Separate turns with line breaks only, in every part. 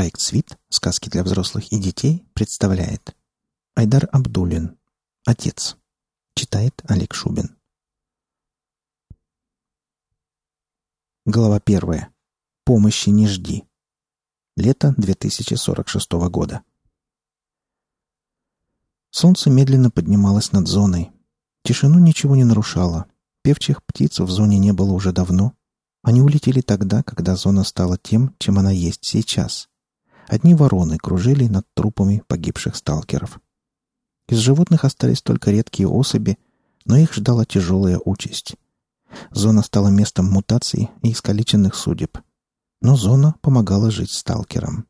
Проект «Свит. Сказки для взрослых и детей» представляет Айдар Абдулин. Отец. Читает Олег Шубин. Глава первая. Помощи не жди. Лето 2046 года. Солнце медленно поднималось над зоной. Тишину ничего не нарушало. Певчих птиц в зоне не было уже давно. Они улетели тогда, когда зона стала тем, чем она есть сейчас. Одни вороны кружили над трупами погибших сталкеров. Из животных остались только редкие особи, но их ждала тяжелая участь. Зона стала местом мутаций и искалеченных судеб. Но зона помогала жить сталкерам.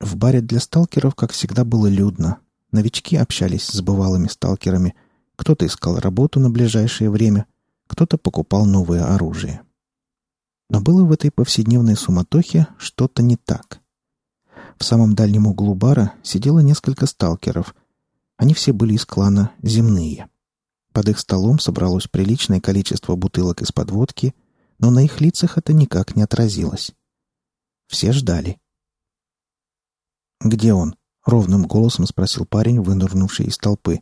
В баре для сталкеров, как всегда, было людно. Новички общались с бывалыми сталкерами. Кто-то искал работу на ближайшее время, кто-то покупал новое оружие. Но было в этой повседневной суматохе что-то не так. В самом дальнем углу бара сидело несколько сталкеров. Они все были из клана «Земные». Под их столом собралось приличное количество бутылок из-под водки, но на их лицах это никак не отразилось. Все ждали. «Где он?» — ровным голосом спросил парень, вынырнувший из толпы.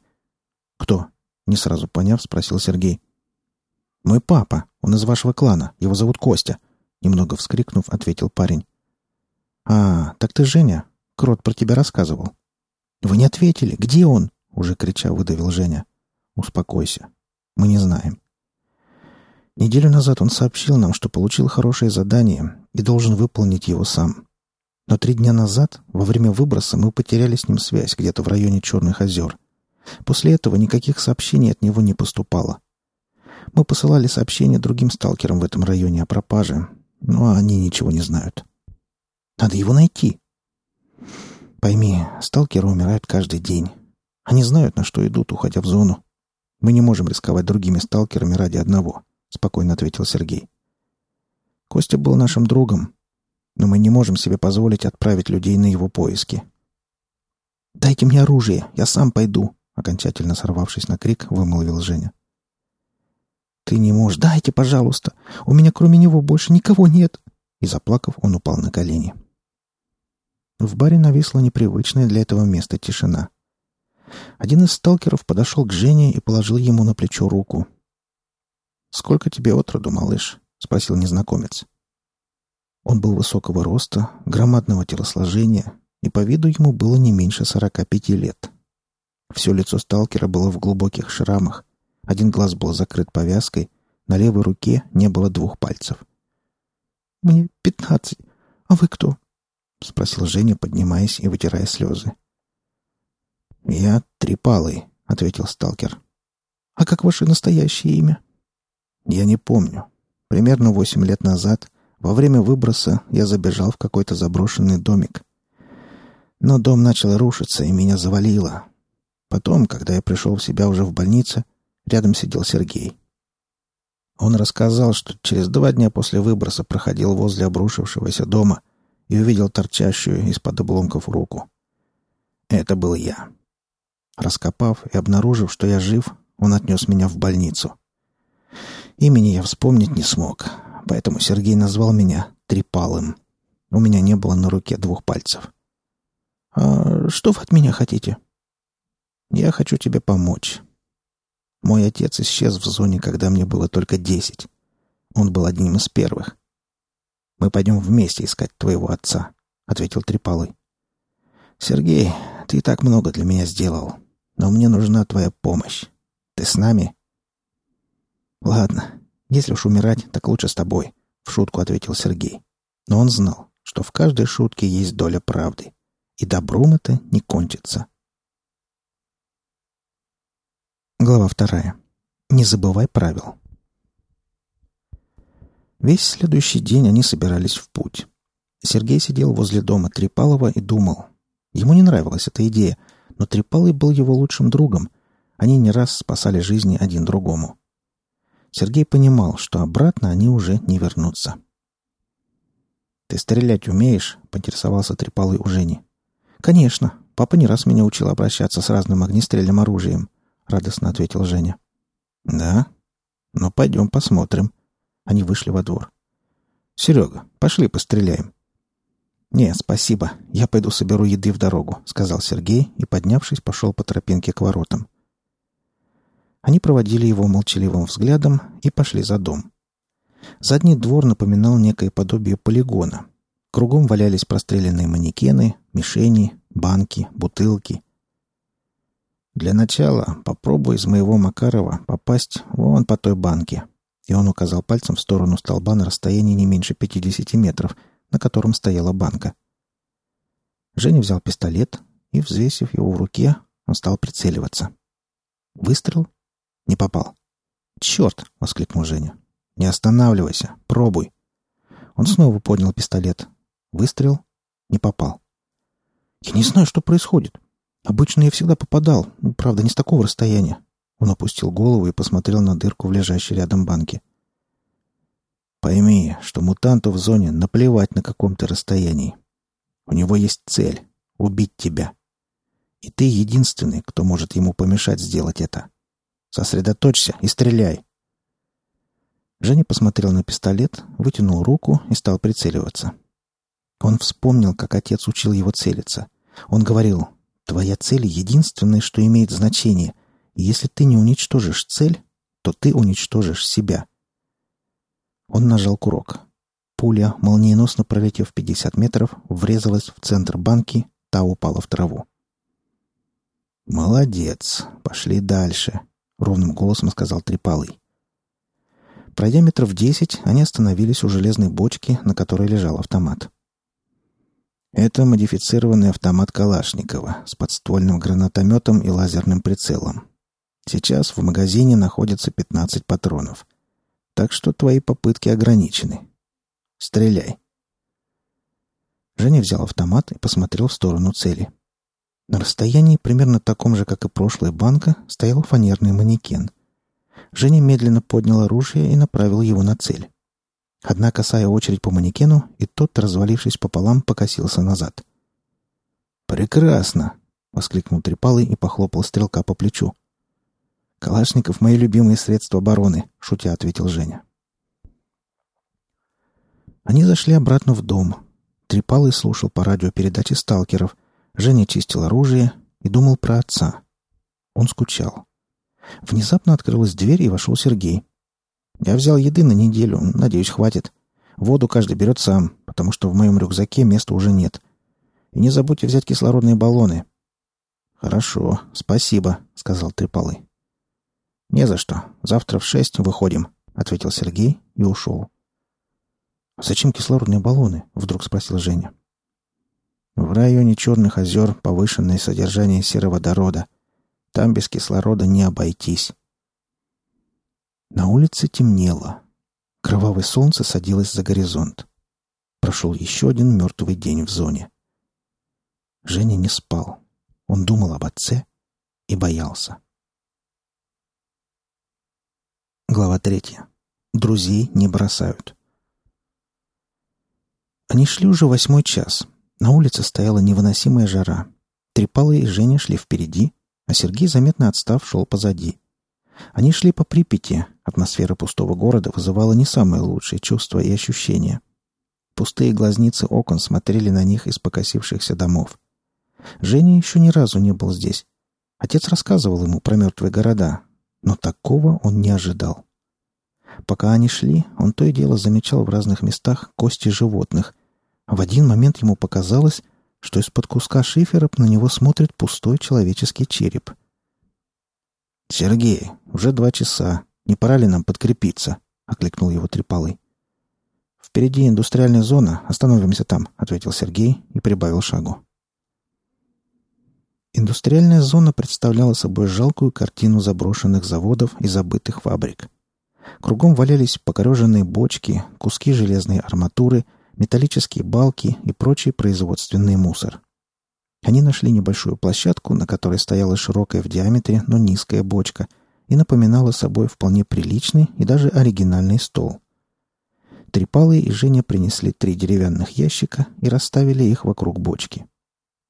«Кто?» — не сразу поняв, спросил Сергей. «Мой папа. Он из вашего клана. Его зовут Костя», — немного вскрикнув, ответил парень. «А, так ты Женя. Крот про тебя рассказывал». «Вы не ответили. Где он?» — уже крича выдавил Женя. «Успокойся. Мы не знаем». Неделю назад он сообщил нам, что получил хорошее задание и должен выполнить его сам. Но три дня назад, во время выброса, мы потеряли с ним связь где-то в районе Черных озер. После этого никаких сообщений от него не поступало. Мы посылали сообщения другим сталкерам в этом районе о пропаже, но они ничего не знают. Надо его найти. Пойми, сталкеры умирают каждый день. Они знают, на что идут, уходя в зону. Мы не можем рисковать другими сталкерами ради одного, спокойно ответил Сергей. Костя был нашим другом, но мы не можем себе позволить отправить людей на его поиски. «Дайте мне оружие, я сам пойду», — окончательно сорвавшись на крик, вымолвил Женя. «Ты не можешь. Дайте, пожалуйста. У меня кроме него больше никого нет». И, заплакав, он упал на колени. В баре нависла непривычная для этого места тишина. Один из сталкеров подошел к Жене и положил ему на плечо руку. «Сколько тебе отроду, малыш?» — спросил незнакомец. Он был высокого роста, громадного телосложения, и по виду ему было не меньше сорока пяти лет. Все лицо сталкера было в глубоких шрамах, один глаз был закрыт повязкой, на левой руке не было двух пальцев. «Мне пятнадцать. А вы кто?» — спросил Женя, поднимаясь и вытирая слезы. «Я Трипалый», — ответил сталкер. «А как ваше настоящее имя?» «Я не помню. Примерно восемь лет назад, во время выброса, я забежал в какой-то заброшенный домик. Но дом начал рушиться, и меня завалило. Потом, когда я пришел в себя уже в больнице, Рядом сидел Сергей. Он рассказал, что через два дня после выброса проходил возле обрушившегося дома и увидел торчащую из-под обломков руку. Это был я. Раскопав и обнаружив, что я жив, он отнес меня в больницу. Имени я вспомнить не смог, поэтому Сергей назвал меня Трипалым. У меня не было на руке двух пальцев. «А что вы от меня хотите?» «Я хочу тебе помочь. Мой отец исчез в зоне, когда мне было только десять. Он был одним из первых. «Мы пойдем вместе искать твоего отца», — ответил Трипалый. «Сергей, ты так много для меня сделал, но мне нужна твоя помощь. Ты с нами?» «Ладно, если уж умирать, так лучше с тобой», — в шутку ответил Сергей. Но он знал, что в каждой шутке есть доля правды, и добром это не кончится. Глава вторая. Не забывай правил. Весь следующий день они собирались в путь. Сергей сидел возле дома Трипалова и думал. Ему не нравилась эта идея, но Трипалый был его лучшим другом. Они не раз спасали жизни один другому. Сергей понимал, что обратно они уже не вернутся. «Ты стрелять умеешь?» — поинтересовался Трипалый у Жени. «Конечно. Папа не раз меня учил обращаться с разным огнестрельным оружием радостно ответил Женя. Да? Ну, пойдем посмотрим. Они вышли во двор. Серега, пошли постреляем. «Не, спасибо. Я пойду соберу еды в дорогу», — сказал Сергей и, поднявшись, пошел по тропинке к воротам. Они проводили его молчаливым взглядом и пошли за дом. Задний двор напоминал некое подобие полигона. Кругом валялись простреленные манекены, мишени, банки, бутылки. «Для начала попробуй из моего Макарова попасть вон по той банке», и он указал пальцем в сторону столба на расстоянии не меньше 50 метров, на котором стояла банка. Женя взял пистолет и, взвесив его в руке, он стал прицеливаться. Выстрел? Не попал. «Черт!» — воскликнул Женя. «Не останавливайся. Пробуй». Он снова поднял пистолет. Выстрел? Не попал. «Я не знаю, что происходит. Обычно я всегда попадал, ну, правда, не с такого расстояния». Он опустил голову и посмотрел на дырку в лежащей рядом банке. Пойми, что мутанту в зоне наплевать на каком то расстоянии. У него есть цель — убить тебя. И ты единственный, кто может ему помешать сделать это. Сосредоточься и стреляй. Женя посмотрел на пистолет, вытянул руку и стал прицеливаться. Он вспомнил, как отец учил его целиться. Он говорил, «Твоя цель — единственное, что имеет значение, и если ты не уничтожишь цель, то ты уничтожишь себя». Он нажал курок. Пуля, молниеносно пролетев 50 метров, врезалась в центр банки, та упала в траву. «Молодец! Пошли дальше!» — ровным голосом сказал Трипалый. Пройдя метров десять, они остановились у железной бочки, на которой лежал автомат. Это модифицированный автомат Калашникова с подствольным гранатометом и лазерным прицелом. Сейчас в магазине находится 15 патронов — так что твои попытки ограничены. Стреляй. Женя взял автомат и посмотрел в сторону цели. На расстоянии, примерно таком же, как и прошлая банка, стоял фанерный манекен. Женя медленно поднял оружие и направил его на цель. Одна косая очередь по манекену, и тот, развалившись пополам, покосился назад. «Прекрасно!» — воскликнул Трипалый и похлопал стрелка по плечу. «Калашников — мои любимые средства обороны», — шутя ответил Женя. Они зашли обратно в дом. Трипалый слушал по радио передачи сталкеров. Женя чистил оружие и думал про отца. Он скучал. Внезапно открылась дверь, и вошел Сергей. «Я взял еды на неделю. Надеюсь, хватит. Воду каждый берет сам, потому что в моем рюкзаке места уже нет. И не забудьте взять кислородные баллоны». «Хорошо, спасибо», — сказал Трипалый. «Не за что. Завтра в шесть выходим», — ответил Сергей и ушел. «Зачем кислородные баллоны?» — вдруг спросил Женя. «В районе Черных озер повышенное содержание сероводорода. Там без кислорода не обойтись». На улице темнело. Кровавое солнце садилось за горизонт. Прошел еще один мертвый день в зоне. Женя не спал. Он думал об отце и боялся. Глава третья. Друзей не бросают. Они шли уже восьмой час. На улице стояла невыносимая жара. Трепалы и Женя шли впереди, а Сергей, заметно отстав, шел позади. Они шли по Припяти. Атмосфера пустого города вызывала не самые лучшие чувства и ощущения. Пустые глазницы окон смотрели на них из покосившихся домов. Женя еще ни разу не был здесь. Отец рассказывал ему про мертвые города, но такого он не ожидал. Пока они шли, он то и дело замечал в разных местах кости животных. В один момент ему показалось, что из-под куска шифера на него смотрит пустой человеческий череп. «Сергей, уже два часа. Не пора ли нам подкрепиться?» — окликнул его Трипалый. «Впереди индустриальная зона. Остановимся там», — ответил Сергей и прибавил шагу. Индустриальная зона представляла собой жалкую картину заброшенных заводов и забытых фабрик. Кругом валялись покореженные бочки, куски железной арматуры, металлические балки и прочий производственный мусор. Они нашли небольшую площадку, на которой стояла широкая в диаметре, но низкая бочка, и напоминала собой вполне приличный и даже оригинальный стол. Трипалы и Женя принесли три деревянных ящика и расставили их вокруг бочки.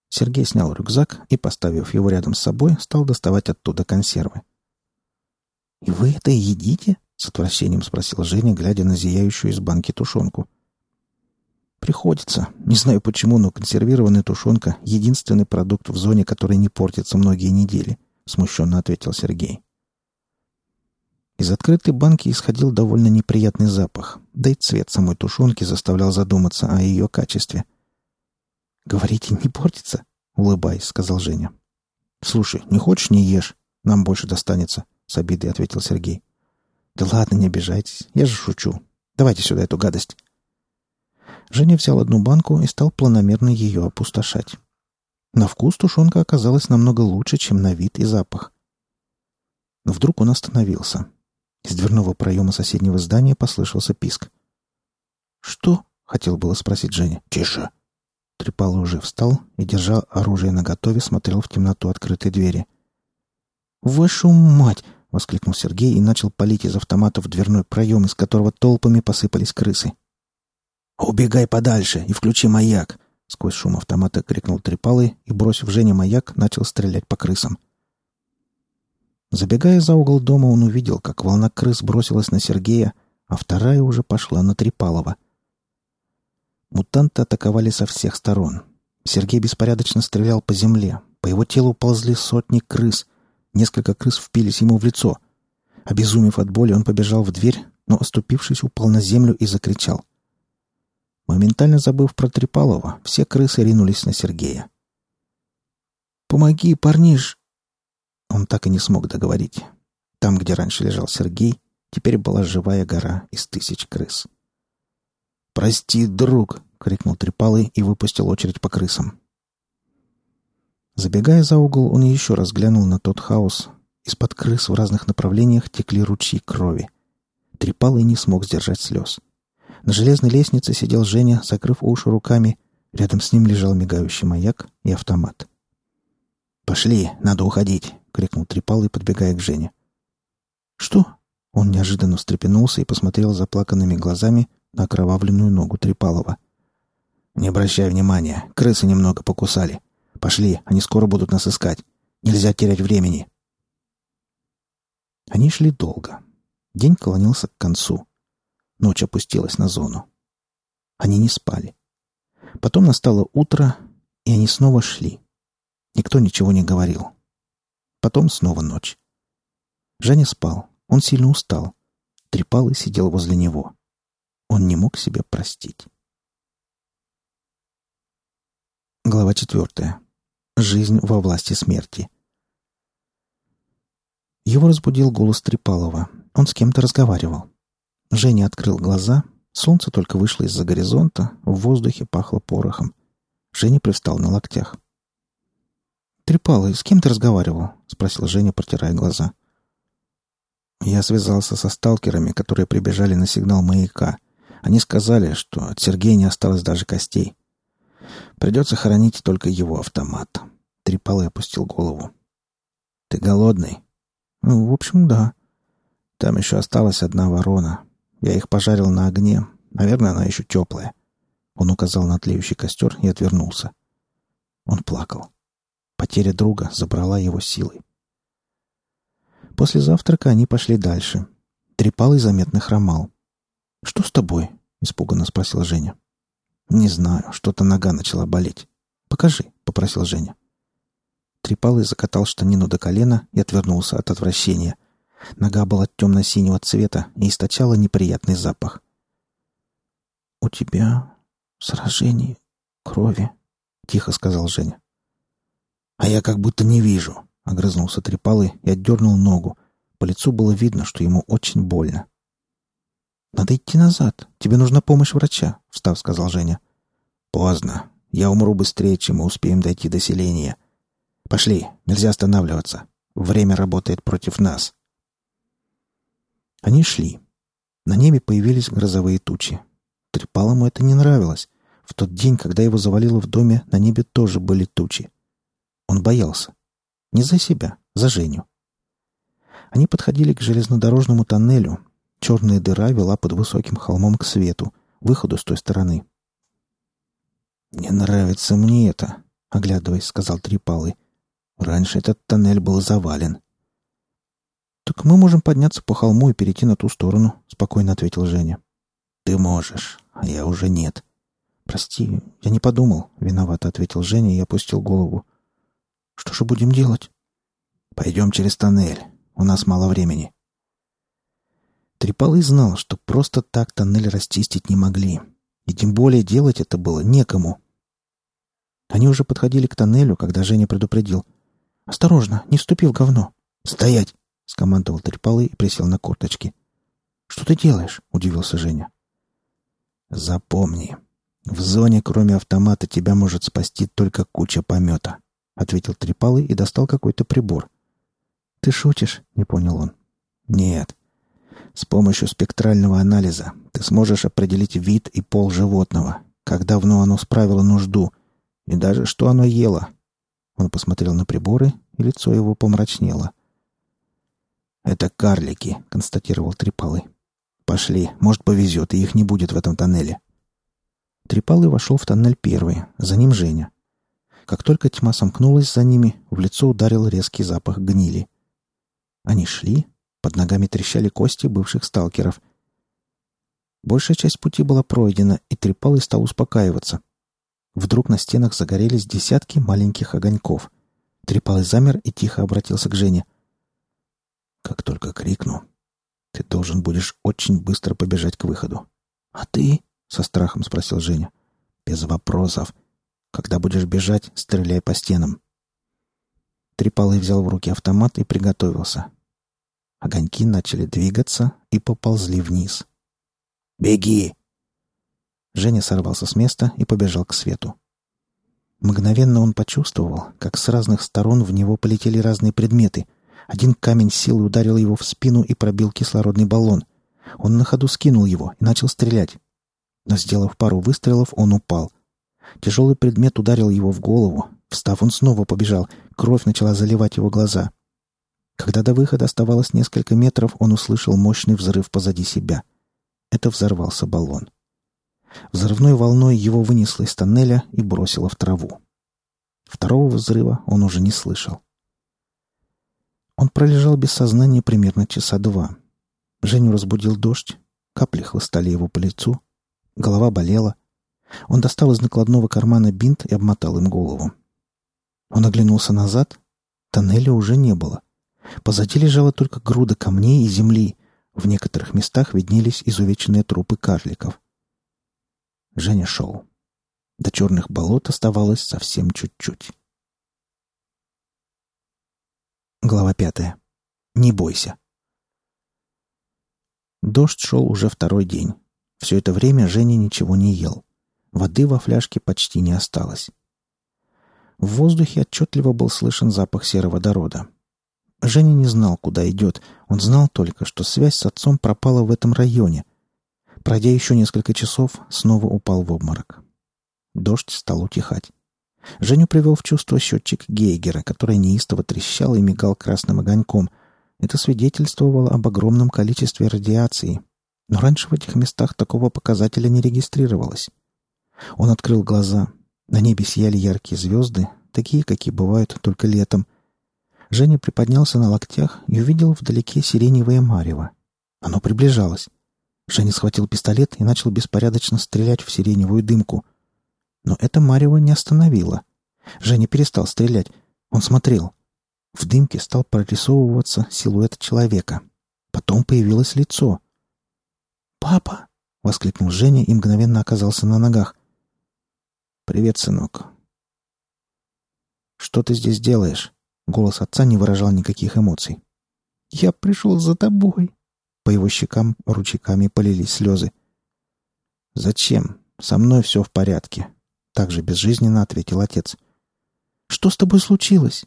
Сергей снял рюкзак и, поставив его рядом с собой, стал доставать оттуда консервы. «И вы это едите?» — с отвращением спросил Женя, глядя на зияющую из банки тушенку. «Приходится. Не знаю почему, но консервированная тушенка — единственный продукт в зоне, который не портится многие недели», — смущенно ответил Сергей. Из открытой банки исходил довольно неприятный запах, да и цвет самой тушенки заставлял задуматься о ее качестве. «Говорите, не портится?» — улыбаясь, сказал Женя. «Слушай, не хочешь — не ешь. Нам больше достанется», — с обидой ответил Сергей. «Да ладно, не обижайтесь. Я же шучу. Давайте сюда эту гадость». Женя взял одну банку и стал планомерно ее опустошать. На вкус тушенка оказалась намного лучше, чем на вид и запах. Но вдруг он остановился. Из дверного проема соседнего здания послышался писк. «Что?» — хотел было спросить Женя. «Тише!» Трепало уже встал и, держа оружие наготове, смотрел в темноту открытой двери. «Вашу мать!» — воскликнул Сергей и начал палить из автомата в дверной проем, из которого толпами посыпались крысы. «Убегай подальше и включи маяк!» Сквозь шум автомата крикнул Трепалый и, бросив Жене маяк, начал стрелять по крысам. Забегая за угол дома, он увидел, как волна крыс бросилась на Сергея, а вторая уже пошла на Трепалова. Мутанты атаковали со всех сторон. Сергей беспорядочно стрелял по земле. По его телу ползли сотни крыс. Несколько крыс впились ему в лицо. Обезумев от боли, он побежал в дверь, но, оступившись, упал на землю и закричал. Моментально забыв про Трепалова, все крысы ринулись на Сергея. «Помоги, парниш!» Он так и не смог договорить. Там, где раньше лежал Сергей, теперь была живая гора из тысяч крыс. «Прости, друг!» — крикнул Трепалый и выпустил очередь по крысам. Забегая за угол, он еще раз глянул на тот хаос. Из-под крыс в разных направлениях текли ручьи крови. Трепалый не смог сдержать слез. На железной лестнице сидел Женя, закрыв уши руками. Рядом с ним лежал мигающий маяк и автомат. «Пошли, надо уходить!» — крикнул Трипалый, подбегая к Жене. «Что?» Он неожиданно встрепенулся и посмотрел заплаканными глазами на окровавленную ногу Трипалова. «Не обращай внимания, крысы немного покусали. Пошли, они скоро будут нас искать. Нельзя терять времени». Они шли долго. День клонился к концу. Ночь опустилась на зону. Они не спали. Потом настало утро, и они снова шли. Никто ничего не говорил. Потом снова ночь. Женя спал. Он сильно устал. Трепал и сидел возле него. Он не мог себя простить. Глава четвертая. Жизнь во власти смерти. Его разбудил голос Трепалова. Он с кем-то разговаривал. Женя открыл глаза. Солнце только вышло из-за горизонта. В воздухе пахло порохом. Женя привстал на локтях. «Трепалый, с кем ты разговаривал?» — спросил Женя, протирая глаза. Я связался со сталкерами, которые прибежали на сигнал маяка. Они сказали, что от Сергея не осталось даже костей. Придется хоронить только его автомат. Трепалый опустил голову. «Ты голодный?» «Ну, в общем, да. Там еще осталась одна ворона. Я их пожарил на огне. Наверное, она еще теплая. Он указал на тлеющий костер и отвернулся. Он плакал. Потеря друга забрала его силой. После завтрака они пошли дальше. Трепалый заметно хромал. «Что с тобой?» — испуганно спросил Женя. «Не знаю, что-то нога начала болеть. Покажи», — попросил Женя. Трепалый закатал штанину до колена и отвернулся от отвращения — Нога была темно-синего цвета и источала неприятный запах. «У тебя сражение крови», — тихо сказал Женя. «А я как будто не вижу», — огрызнулся Трепалый и отдернул ногу. По лицу было видно, что ему очень больно. «Надо идти назад. Тебе нужна помощь врача», — встав, сказал Женя. «Поздно. Я умру быстрее, чем мы успеем дойти до селения. Пошли, нельзя останавливаться. Время работает против нас». Они шли. На небе появились грозовые тучи. Трепалому это не нравилось. В тот день, когда его завалило в доме, на небе тоже были тучи. Он боялся. Не за себя, за Женю. Они подходили к железнодорожному тоннелю. Черная дыра вела под высоким холмом к свету, выходу с той стороны. «Не нравится мне это», — оглядываясь, сказал Трипалый. «Раньше этот тоннель был завален. «Так мы можем подняться по холму и перейти на ту сторону», — спокойно ответил Женя. «Ты можешь, а я уже нет. «Прости, я не подумал», — виновато ответил Женя и опустил голову. «Что же будем делать?» «Пойдем через тоннель. У нас мало времени». Трипалый знал, что просто так тоннель расчистить не могли. И тем более делать это было некому. Они уже подходили к тоннелю, когда Женя предупредил. «Осторожно, не вступи в говно!» «Стоять!» — скомандовал Трипалый и присел на корточки. «Что ты делаешь?» — удивился Женя. «Запомни, в зоне, кроме автомата, тебя может спасти только куча помета», — ответил Трипалый и достал какой-то прибор. «Ты шутишь?» — не понял он. «Нет. С помощью спектрального анализа ты сможешь определить вид и пол животного, как давно оно справило нужду, и даже что оно ело». Он посмотрел на приборы, и лицо его помрачнело. «Это карлики», — констатировал Трипалый. «Пошли, может, повезет, и их не будет в этом тоннеле». Трипалый вошел в тоннель первый, за ним Женя. Как только тьма сомкнулась за ними, в лицо ударил резкий запах гнили. Они шли, под ногами трещали кости бывших сталкеров. Большая часть пути была пройдена, и Трипалый стал успокаиваться. Вдруг на стенах загорелись десятки маленьких огоньков. Трипалый замер и тихо обратился к Жене. «Как только крикну, ты должен будешь очень быстро побежать к выходу. А ты?» — со страхом спросил Женя. «Без вопросов. Когда будешь бежать, стреляй по стенам». Трипалый взял в руки автомат и приготовился. Огоньки начали двигаться и поползли вниз. «Беги!» Женя сорвался с места и побежал к свету. Мгновенно он почувствовал, как с разных сторон в него полетели разные предметы — один камень силой ударил его в спину и пробил кислородный баллон. Он на ходу скинул его и начал стрелять. Но, сделав пару выстрелов, он упал. Тяжелый предмет ударил его в голову. Встав, он снова побежал. Кровь начала заливать его глаза. Когда до выхода оставалось несколько метров, он услышал мощный взрыв позади себя. Это взорвался баллон. Взрывной волной его вынесло из тоннеля и бросило в траву. Второго взрыва он уже не слышал. Он пролежал без сознания примерно часа два. Женю разбудил дождь, капли хлыстали его по лицу, голова болела. Он достал из накладного кармана бинт и обмотал им голову. Он оглянулся назад. Тоннеля уже не было. Позади лежала только груда камней и земли. В некоторых местах виднелись изувеченные трупы карликов. Женя шел. До черных болот оставалось совсем чуть-чуть. Глава пятая. Не бойся. Дождь шел уже второй день. Все это время Женя ничего не ел. Воды во фляжке почти не осталось. В воздухе отчетливо был слышен запах сероводорода. Женя не знал, куда идет. Он знал только, что связь с отцом пропала в этом районе. Пройдя еще несколько часов, снова упал в обморок. Дождь стал утихать. Женю привел в чувство счетчик Гейгера, который неистово трещал и мигал красным огоньком. Это свидетельствовало об огромном количестве радиации. Но раньше в этих местах такого показателя не регистрировалось. Он открыл глаза. На небе сияли яркие звезды, такие, какие бывают только летом. Женя приподнялся на локтях и увидел вдалеке сиреневое марево. Оно приближалось. Женя схватил пистолет и начал беспорядочно стрелять в сиреневую дымку. Но это Марева не остановило. Женя перестал стрелять. Он смотрел. В дымке стал прорисовываться силуэт человека. Потом появилось лицо. «Папа!» — воскликнул Женя и мгновенно оказался на ногах. «Привет, сынок». «Что ты здесь делаешь?» Голос отца не выражал никаких эмоций. «Я пришел за тобой». По его щекам ручейками полились слезы. «Зачем? Со мной все в порядке. Также безжизненно ответил отец. «Что с тобой случилось?»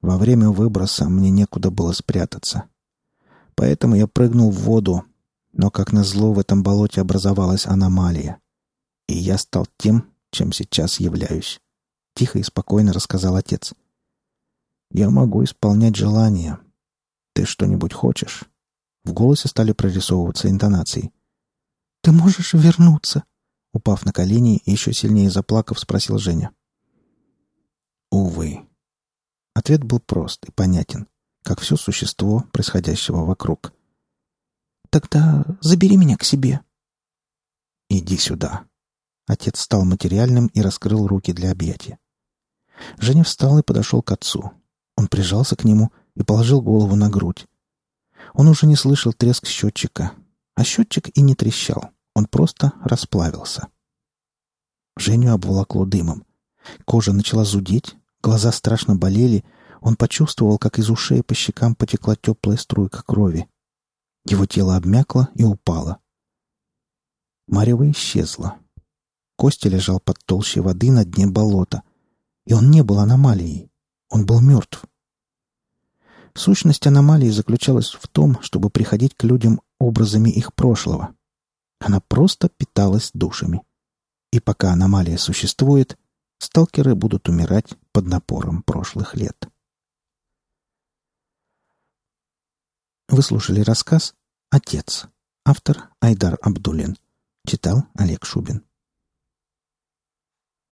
Во время выброса мне некуда было спрятаться. Поэтому я прыгнул в воду, но, как назло, в этом болоте образовалась аномалия. И я стал тем, чем сейчас являюсь. Тихо и спокойно рассказал отец. «Я могу исполнять желания. Ты что-нибудь хочешь?» В голосе стали прорисовываться интонации. «Ты можешь вернуться?» Упав на колени и еще сильнее заплакав, спросил Женя. Увы. Ответ был прост и понятен, как все существо, происходящего вокруг. «Тогда забери меня к себе». «Иди сюда». Отец стал материальным и раскрыл руки для объятия. Женя встал и подошел к отцу. Он прижался к нему и положил голову на грудь. Он уже не слышал треск счетчика. А счетчик и не трещал. Он просто расплавился. Женю обволокло дымом. Кожа начала зудеть, глаза страшно болели. Он почувствовал, как из ушей по щекам потекла теплая струйка крови. Его тело обмякло и упало. Марева исчезла. Костя лежал под толщей воды на дне болота. И он не был аномалией. Он был мертв. Сущность аномалии заключалась в том, чтобы приходить к людям образами их прошлого. Она просто питалась душами. И пока аномалия существует, сталкеры будут умирать под напором прошлых лет. Вы слушали рассказ «Отец». Автор Айдар Абдулин. Читал Олег Шубин.